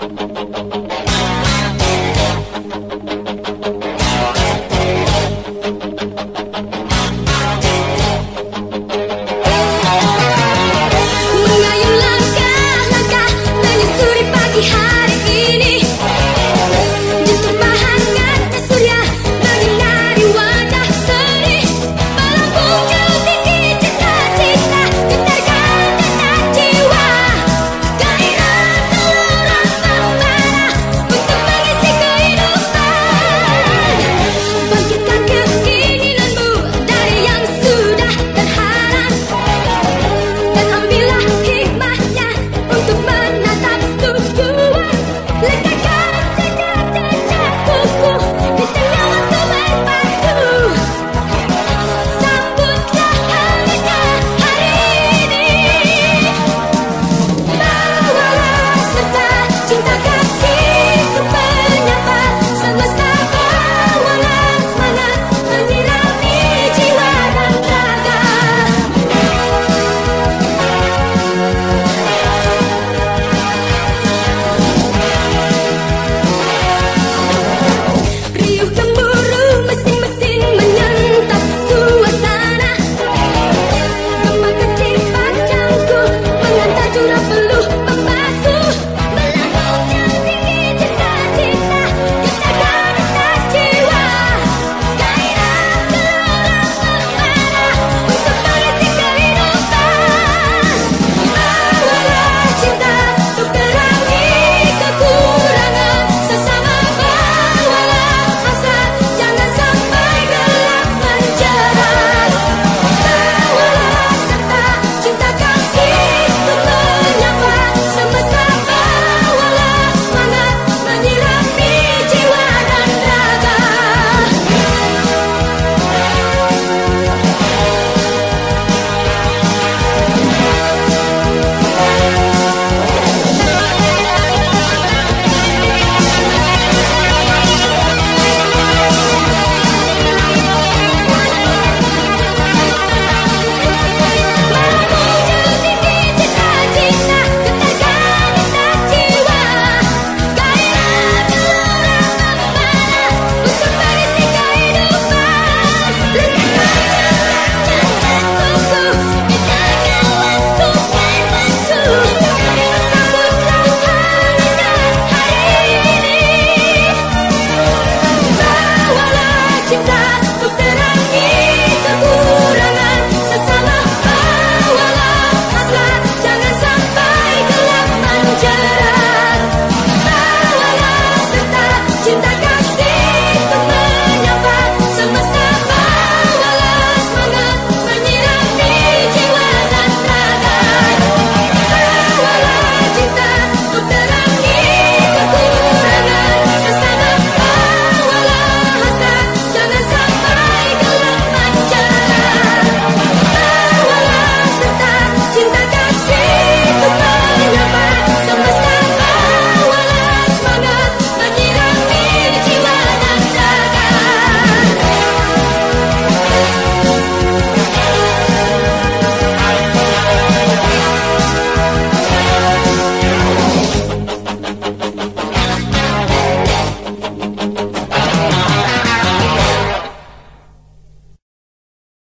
Música Chinta